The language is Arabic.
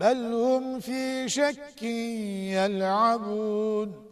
بل هم في شك يلعبون.